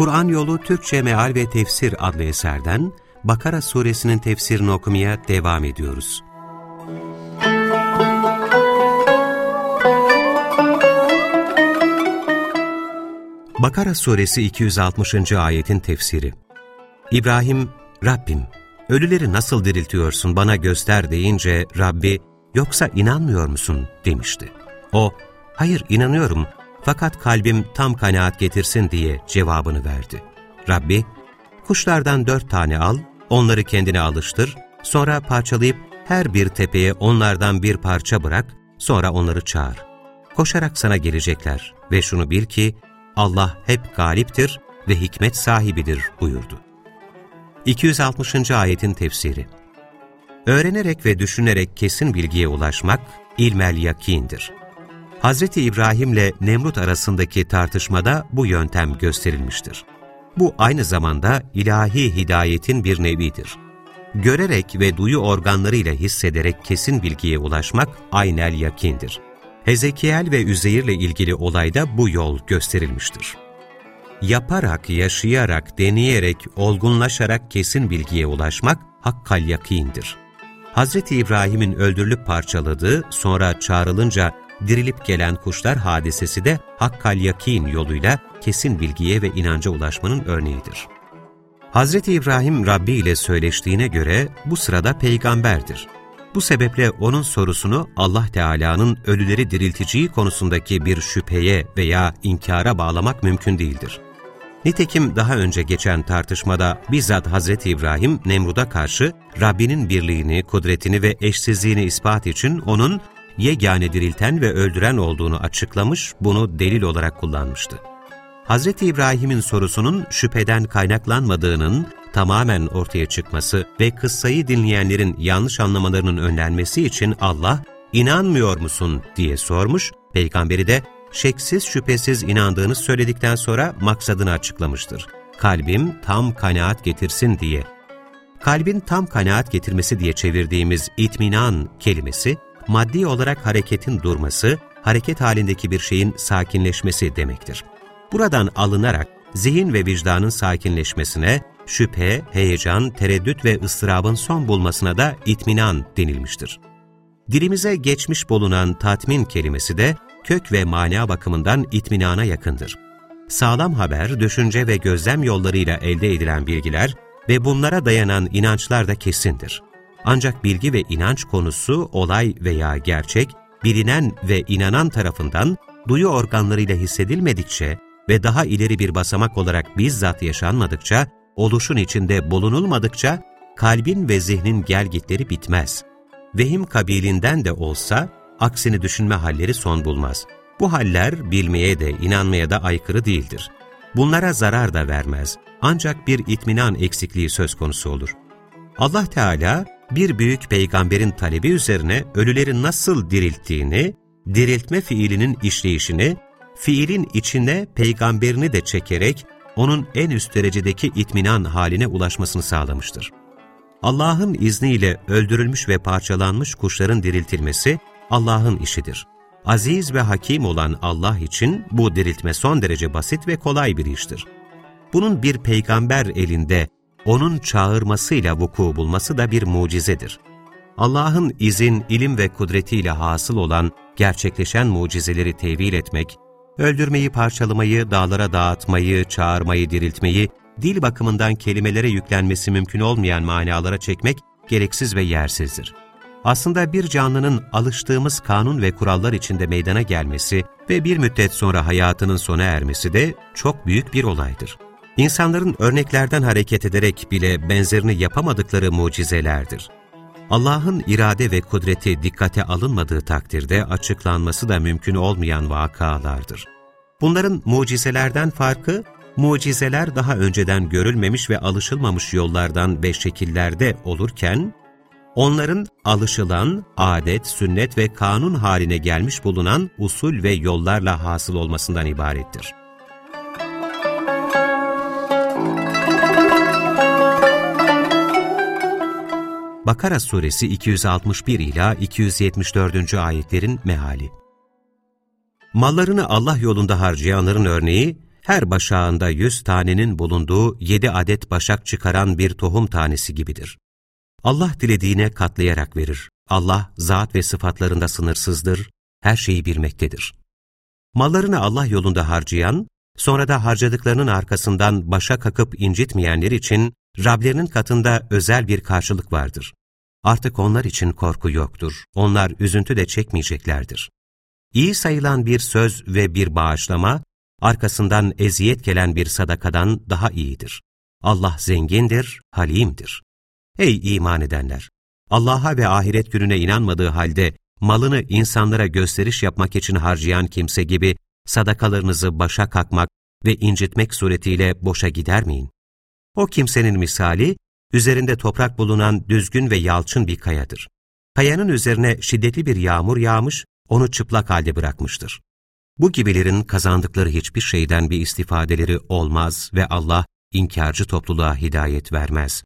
Kur'an Yolu Türkçe Meal ve Tefsir adlı eserden Bakara suresinin tefsirini okumaya devam ediyoruz. Bakara suresi 260. ayetin tefsiri İbrahim, Rabbim, ölüleri nasıl diriltiyorsun bana göster deyince Rabbi, yoksa inanmıyor musun demişti. O, hayır inanıyorum fakat kalbim tam kanaat getirsin diye cevabını verdi. Rabbi, kuşlardan dört tane al, onları kendine alıştır, sonra parçalayıp her bir tepeye onlardan bir parça bırak, sonra onları çağır. Koşarak sana gelecekler ve şunu bil ki Allah hep galiptir ve hikmet sahibidir buyurdu. 260. ayetin tefsiri Öğrenerek ve düşünerek kesin bilgiye ulaşmak ilmel yakindir. Hz. İbrahim ile Nemrut arasındaki tartışmada bu yöntem gösterilmiştir. Bu aynı zamanda ilahi hidayetin bir nevidir. Görerek ve duyu organlarıyla hissederek kesin bilgiye ulaşmak aynel yakindir. Hezekiel ve Üzeyir ile ilgili olayda bu yol gösterilmiştir. Yaparak, yaşayarak, deneyerek, olgunlaşarak kesin bilgiye ulaşmak hakkal yakindir. Hz. İbrahim'in öldürülüp parçaladığı, sonra çağrılınca dirilip gelen kuşlar hadisesi de hakkal yakin yoluyla kesin bilgiye ve inanca ulaşmanın örneğidir. Hz. İbrahim Rabbi ile söyleştiğine göre bu sırada peygamberdir. Bu sebeple onun sorusunu Allah Teala'nın ölüleri dirilteceği konusundaki bir şüpheye veya inkara bağlamak mümkün değildir. Nitekim daha önce geçen tartışmada bizzat Hz. İbrahim Nemrud'a karşı Rabbinin birliğini, kudretini ve eşsizliğini ispat için onun yegane dirilten ve öldüren olduğunu açıklamış, bunu delil olarak kullanmıştı. Hz. İbrahim'in sorusunun şüpheden kaynaklanmadığının tamamen ortaya çıkması ve kıssayı dinleyenlerin yanlış anlamalarının önlenmesi için Allah, inanmıyor musun diye sormuş, peygamberi de şeksiz şüphesiz inandığını söyledikten sonra maksadını açıklamıştır. Kalbim tam kanaat getirsin diye. Kalbin tam kanaat getirmesi diye çevirdiğimiz itminan kelimesi, maddi olarak hareketin durması, hareket halindeki bir şeyin sakinleşmesi demektir. Buradan alınarak zihin ve vicdanın sakinleşmesine, şüphe, heyecan, tereddüt ve ıstırabın son bulmasına da itminan denilmiştir. Dilimize geçmiş bulunan tatmin kelimesi de kök ve mana bakımından itminana yakındır. Sağlam haber, düşünce ve gözlem yollarıyla elde edilen bilgiler ve bunlara dayanan inançlar da kesindir. Ancak bilgi ve inanç konusu, olay veya gerçek, bilinen ve inanan tarafından duyu organlarıyla hissedilmedikçe ve daha ileri bir basamak olarak bizzat yaşanmadıkça, oluşun içinde bulunulmadıkça, kalbin ve zihnin gelgitleri bitmez. Vehim kabilinden de olsa, aksini düşünme halleri son bulmaz. Bu haller bilmeye de inanmaya da aykırı değildir. Bunlara zarar da vermez. Ancak bir itminan eksikliği söz konusu olur. Allah Teala, bir büyük peygamberin talebi üzerine ölüleri nasıl dirilttiğini, diriltme fiilinin işleyişini, fiilin içine peygamberini de çekerek onun en üst derecedeki itminan haline ulaşmasını sağlamıştır. Allah'ın izniyle öldürülmüş ve parçalanmış kuşların diriltilmesi Allah'ın işidir. Aziz ve hakim olan Allah için bu diriltme son derece basit ve kolay bir iştir. Bunun bir peygamber elinde onun çağırmasıyla vuku bulması da bir mucizedir. Allah'ın izin, ilim ve kudretiyle hasıl olan, gerçekleşen mucizeleri tevil etmek, öldürmeyi, parçalamayı, dağlara dağıtmayı, çağırmayı, diriltmeyi, dil bakımından kelimelere yüklenmesi mümkün olmayan manalara çekmek gereksiz ve yersizdir. Aslında bir canlının alıştığımız kanun ve kurallar içinde meydana gelmesi ve bir müddet sonra hayatının sona ermesi de çok büyük bir olaydır. İnsanların örneklerden hareket ederek bile benzerini yapamadıkları mucizelerdir. Allah'ın irade ve kudreti dikkate alınmadığı takdirde açıklanması da mümkün olmayan vakalardır. Bunların mucizelerden farkı, mucizeler daha önceden görülmemiş ve alışılmamış yollardan ve şekillerde olurken, onların alışılan, adet, sünnet ve kanun haline gelmiş bulunan usul ve yollarla hasıl olmasından ibarettir. Bakara suresi 261 ila 274. ayetlerin meali. Mallarını Allah yolunda harcayanların örneği, her başağında yüz tanenin bulunduğu yedi adet başak çıkaran bir tohum tanesi gibidir. Allah dilediğine katlayarak verir. Allah zat ve sıfatlarında sınırsızdır, her şeyi bilmektedir. Mallarını Allah yolunda harcayan, sonra da harcadıklarının arkasından başa kakıp incitmeyenler için Rablerinin katında özel bir karşılık vardır. Artık onlar için korku yoktur, onlar üzüntü de çekmeyeceklerdir. İyi sayılan bir söz ve bir bağışlama, arkasından eziyet gelen bir sadakadan daha iyidir. Allah zengindir, halimdir. Ey iman edenler! Allah'a ve ahiret gününe inanmadığı halde malını insanlara gösteriş yapmak için harcayan kimse gibi sadakalarınızı başa kakmak ve incitmek suretiyle boşa gidermeyin. O kimsenin misali, üzerinde toprak bulunan düzgün ve yalçın bir kayadır. Kayanın üzerine şiddetli bir yağmur yağmış, onu çıplak halde bırakmıştır. Bu gibilerin kazandıkları hiçbir şeyden bir istifadeleri olmaz ve Allah inkarcı topluluğa hidayet vermez.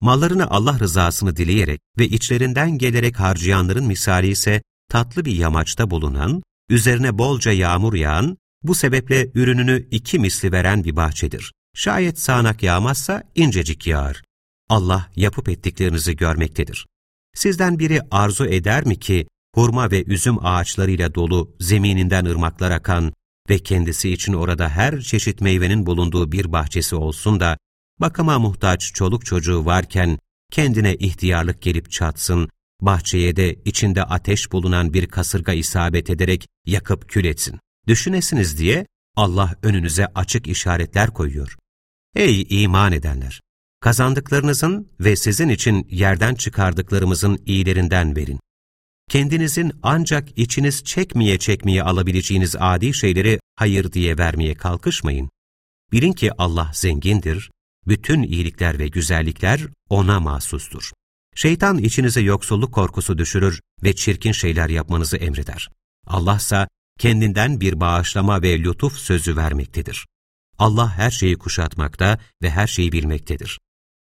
Mallarını Allah rızasını dileyerek ve içlerinden gelerek harcayanların misali ise tatlı bir yamaçta bulunan, üzerine bolca yağmur yağan, bu sebeple ürününü iki misli veren bir bahçedir. Şayet sağanak yağmazsa incecik yağar. Allah yapıp ettiklerinizi görmektedir. Sizden biri arzu eder mi ki hurma ve üzüm ağaçlarıyla dolu, zemininden ırmaklar akan ve kendisi için orada her çeşit meyvenin bulunduğu bir bahçesi olsun da, bakıma muhtaç çoluk çocuğu varken kendine ihtiyarlık gelip çatsın, bahçeye de içinde ateş bulunan bir kasırga isabet ederek yakıp kül etsin. Düşünesiniz diye Allah önünüze açık işaretler koyuyor. Ey iman edenler! Kazandıklarınızın ve sizin için yerden çıkardıklarımızın iyilerinden verin kendinizin ancak içiniz çekmeye çekmeye alabileceğiniz adi şeyleri hayır diye vermeye kalkışmayın. Bilin ki Allah zengindir, bütün iyilikler ve güzellikler O'na mahsustur. Şeytan içinize yoksulluk korkusu düşürür ve çirkin şeyler yapmanızı emreder. Allah ise kendinden bir bağışlama ve lütuf sözü vermektedir. Allah her şeyi kuşatmakta ve her şeyi bilmektedir.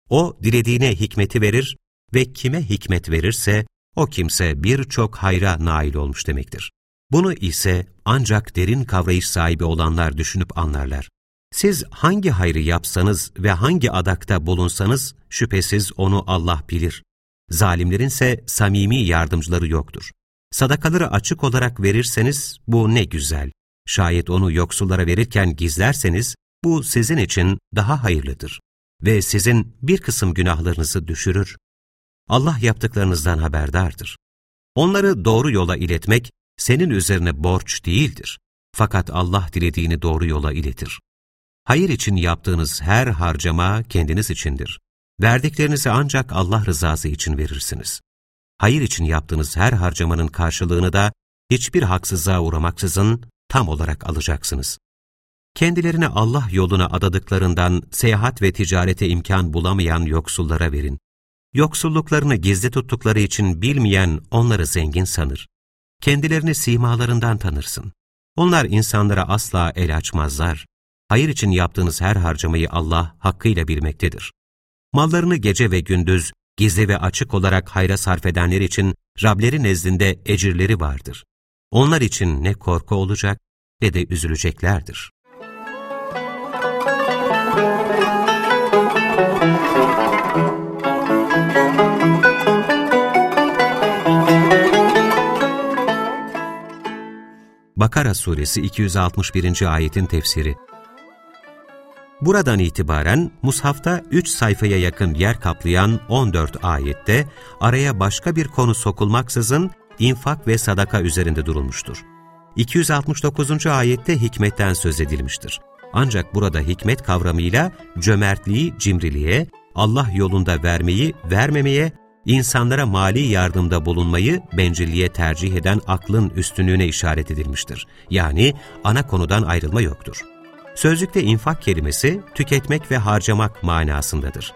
O dilediğine hikmeti verir ve kime hikmet verirse o kimse birçok hayra nail olmuş demektir. Bunu ise ancak derin kavrayış sahibi olanlar düşünüp anlarlar. Siz hangi hayrı yapsanız ve hangi adakta bulunsanız şüphesiz onu Allah bilir. Zalimlerin ise samimi yardımcıları yoktur. Sadakaları açık olarak verirseniz bu ne güzel. Şayet onu yoksullara verirken gizlerseniz bu sizin için daha hayırlıdır. Ve sizin bir kısım günahlarınızı düşürür. Allah yaptıklarınızdan haberdardır. Onları doğru yola iletmek senin üzerine borç değildir. Fakat Allah dilediğini doğru yola iletir. Hayır için yaptığınız her harcama kendiniz içindir. Verdiklerinizi ancak Allah rızası için verirsiniz. Hayır için yaptığınız her harcamanın karşılığını da hiçbir haksızlığa uğramaksızın tam olarak alacaksınız. Kendilerine Allah yoluna adadıklarından seyahat ve ticarete imkan bulamayan yoksullara verin. Yoksulluklarını gizli tuttukları için bilmeyen onları zengin sanır. Kendilerini simalarından tanırsın. Onlar insanlara asla el açmazlar. Hayır için yaptığınız her harcamayı Allah hakkıyla bilmektedir. Mallarını gece ve gündüz, gizli ve açık olarak hayra sarf edenler için Rableri nezdinde ecirleri vardır. Onlar için ne korku olacak ne de üzüleceklerdir. Bakara suresi 261. ayetin tefsiri Buradan itibaren Mushaf'ta 3 sayfaya yakın yer kaplayan 14 ayette araya başka bir konu sokulmaksızın infak ve sadaka üzerinde durulmuştur. 269. ayette hikmetten söz edilmiştir. Ancak burada hikmet kavramıyla cömertliği cimriliğe, Allah yolunda vermeyi vermemeye insanlara mali yardımda bulunmayı bencilliğe tercih eden aklın üstünlüğüne işaret edilmiştir. Yani ana konudan ayrılma yoktur. Sözlükte infak kelimesi tüketmek ve harcamak manasındadır.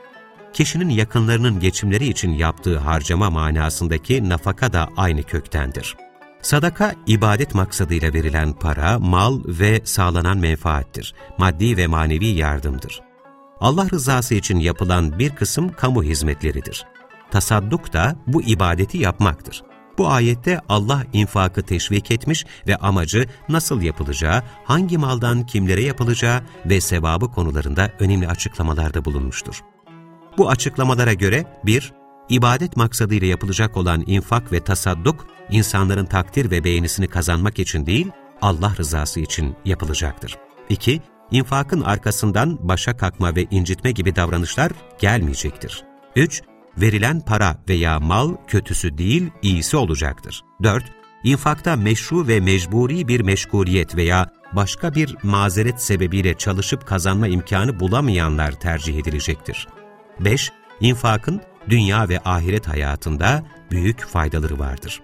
Kişinin yakınlarının geçimleri için yaptığı harcama manasındaki nafaka da aynı köktendir. Sadaka, ibadet maksadıyla verilen para, mal ve sağlanan menfaattir. Maddi ve manevi yardımdır. Allah rızası için yapılan bir kısım kamu hizmetleridir. Tasadduk da bu ibadeti yapmaktır. Bu ayette Allah infakı teşvik etmiş ve amacı nasıl yapılacağı, hangi maldan kimlere yapılacağı ve sevabı konularında önemli açıklamalarda bulunmuştur. Bu açıklamalara göre 1- İbadet maksadıyla yapılacak olan infak ve tasadduk, insanların takdir ve beğenisini kazanmak için değil, Allah rızası için yapılacaktır. 2- infakın arkasından başa kalkma ve incitme gibi davranışlar gelmeyecektir. 3. Verilen para veya mal kötüsü değil, iyisi olacaktır. 4. İnfakta meşru ve mecburi bir meşguliyet veya başka bir mazeret sebebiyle çalışıp kazanma imkanı bulamayanlar tercih edilecektir. 5. İnfakın dünya ve ahiret hayatında büyük faydaları vardır.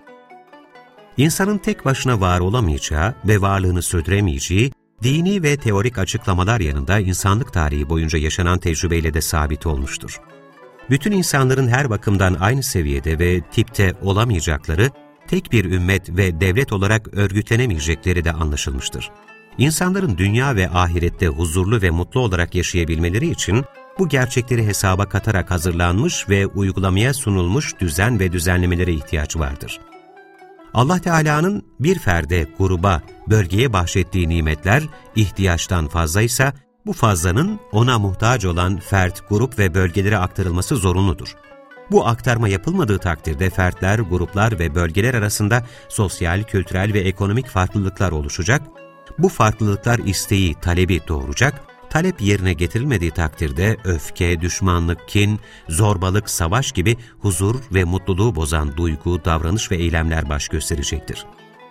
İnsanın tek başına var olamayacağı ve varlığını sürdüremeyeceği, dini ve teorik açıklamalar yanında insanlık tarihi boyunca yaşanan tecrübeyle de sabit olmuştur. Bütün insanların her bakımdan aynı seviyede ve tipte olamayacakları, tek bir ümmet ve devlet olarak örgütlenemeyecekleri de anlaşılmıştır. İnsanların dünya ve ahirette huzurlu ve mutlu olarak yaşayabilmeleri için bu gerçekleri hesaba katarak hazırlanmış ve uygulamaya sunulmuş düzen ve düzenlemelere ihtiyaç vardır. Allah Teala'nın bir ferde, gruba, bölgeye bahşettiği nimetler ihtiyaçtan fazlaysa, bu fazlanın ona muhtaç olan fert, grup ve bölgelere aktarılması zorunludur. Bu aktarma yapılmadığı takdirde fertler, gruplar ve bölgeler arasında sosyal, kültürel ve ekonomik farklılıklar oluşacak, bu farklılıklar isteği, talebi doğuracak, talep yerine getirilmediği takdirde öfke, düşmanlık, kin, zorbalık, savaş gibi huzur ve mutluluğu bozan duygu, davranış ve eylemler baş gösterecektir.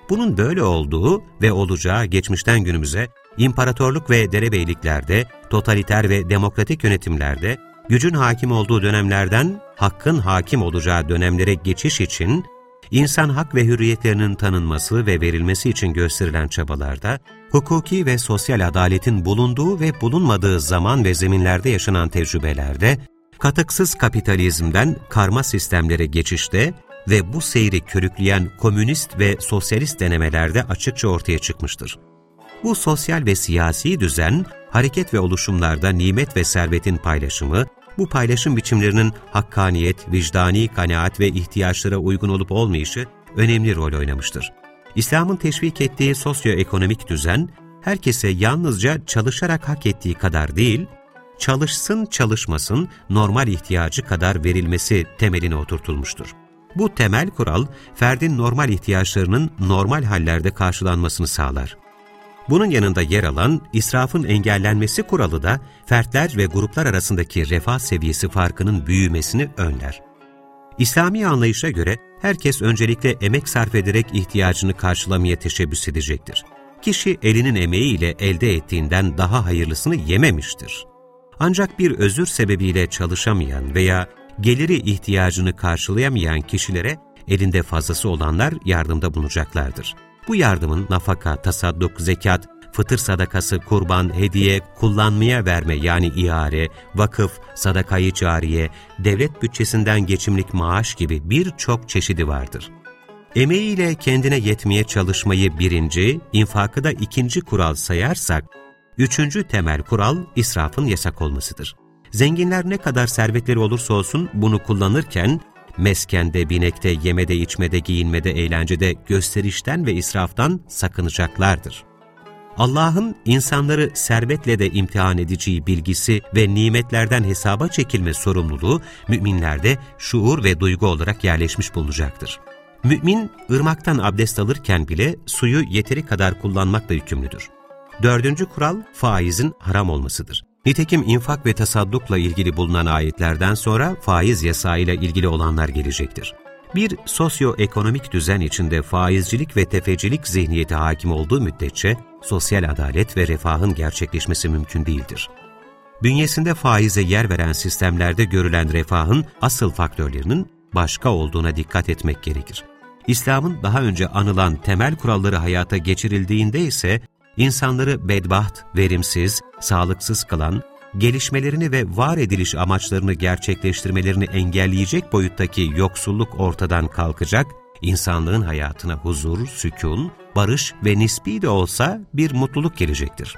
Bunun böyle olduğu ve olacağı geçmişten günümüze imparatorluk ve derebeyliklerde, totaliter ve demokratik yönetimlerde, gücün hakim olduğu dönemlerden hakkın hakim olacağı dönemlere geçiş için insan hak ve hürriyetlerinin tanınması ve verilmesi için gösterilen çabalarda, hukuki ve sosyal adaletin bulunduğu ve bulunmadığı zaman ve zeminlerde yaşanan tecrübelerde, katıksız kapitalizmden karma sistemlere geçişte ve bu seyri körükleyen komünist ve sosyalist denemelerde açıkça ortaya çıkmıştır. Bu sosyal ve siyasi düzen, hareket ve oluşumlarda nimet ve servetin paylaşımı, bu paylaşım biçimlerinin hakkaniyet, vicdani kanaat ve ihtiyaçlara uygun olup olmayışı önemli rol oynamıştır. İslam'ın teşvik ettiği sosyoekonomik düzen, herkese yalnızca çalışarak hak ettiği kadar değil, çalışsın çalışmasın normal ihtiyacı kadar verilmesi temeline oturtulmuştur. Bu temel kural, ferdin normal ihtiyaçlarının normal hallerde karşılanmasını sağlar. Bunun yanında yer alan israfın engellenmesi kuralı da fertler ve gruplar arasındaki refah seviyesi farkının büyümesini önler. İslami anlayışa göre herkes öncelikle emek sarf ederek ihtiyacını karşılamaya teşebbüs edecektir. Kişi elinin emeğiyle elde ettiğinden daha hayırlısını yememiştir. Ancak bir özür sebebiyle çalışamayan veya geliri ihtiyacını karşılayamayan kişilere elinde fazlası olanlar yardımda bulunacaklardır. Bu yardımın nafaka, tasadduk, zekat, fıtır sadakası, kurban, hediye, kullanmaya verme yani ihare, vakıf, sadakayı cariye, devlet bütçesinden geçimlik maaş gibi birçok çeşidi vardır. Emeğiyle kendine yetmeye çalışmayı birinci, infakı da ikinci kural sayarsak, üçüncü temel kural israfın yasak olmasıdır. Zenginler ne kadar servetleri olursa olsun bunu kullanırken, meskende, binekte, yemede, içmede, giyinmede, eğlencede, gösterişten ve israftan sakınacaklardır. Allah'ın insanları servetle de imtihan edeceği bilgisi ve nimetlerden hesaba çekilme sorumluluğu müminlerde şuur ve duygu olarak yerleşmiş bulunacaktır. Mümin, ırmaktan abdest alırken bile suyu yeteri kadar kullanmakla yükümlüdür. Dördüncü kural, faizin haram olmasıdır. Nitekim infak ve tasaddukla ilgili bulunan ayetlerden sonra faiz yasağıyla ilgili olanlar gelecektir. Bir sosyoekonomik düzen içinde faizcilik ve tefecilik zihniyeti hakim olduğu müddetçe sosyal adalet ve refahın gerçekleşmesi mümkün değildir. Bünyesinde faize yer veren sistemlerde görülen refahın asıl faktörlerinin başka olduğuna dikkat etmek gerekir. İslam'ın daha önce anılan temel kuralları hayata geçirildiğinde ise insanları bedbaht, verimsiz, sağlıksız kılan, gelişmelerini ve var ediliş amaçlarını gerçekleştirmelerini engelleyecek boyuttaki yoksulluk ortadan kalkacak, insanlığın hayatına huzur, sükun, barış ve nispi de olsa bir mutluluk gelecektir.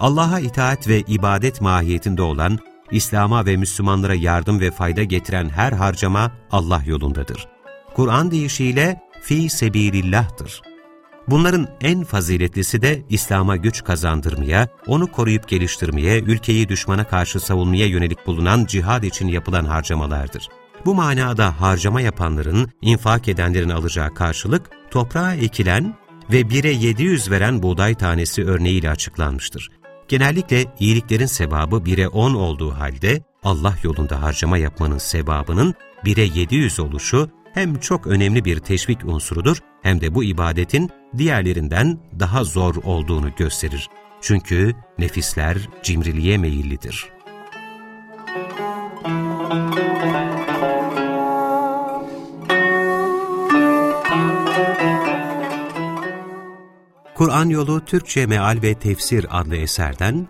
Allah'a itaat ve ibadet mahiyetinde olan, İslam'a ve Müslümanlara yardım ve fayda getiren her harcama Allah yolundadır. Kur'an deyişiyle fi sebilillah'tır. Bunların en faziletlisi de İslam'a güç kazandırmaya, onu koruyup geliştirmeye, ülkeyi düşmana karşı savunmaya yönelik bulunan cihad için yapılan harcamalardır. Bu manada harcama yapanların, infak edenlerin alacağı karşılık, toprağa ekilen ve 1'e 700 veren buğday tanesi örneğiyle açıklanmıştır. Genellikle iyiliklerin sevabı 1'e 10 olduğu halde, Allah yolunda harcama yapmanın sevabının 1'e 700 oluşu hem çok önemli bir teşvik unsurudur hem de bu ibadetin diğerlerinden daha zor olduğunu gösterir. Çünkü nefisler cimriliğe meyillidir. Kur'an Yolu Türkçe Meal ve Tefsir adlı eserden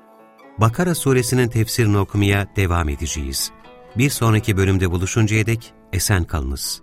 Bakara suresinin tefsirini okumaya devam edeceğiz. Bir sonraki bölümde buluşuncaya dek esen kalınız.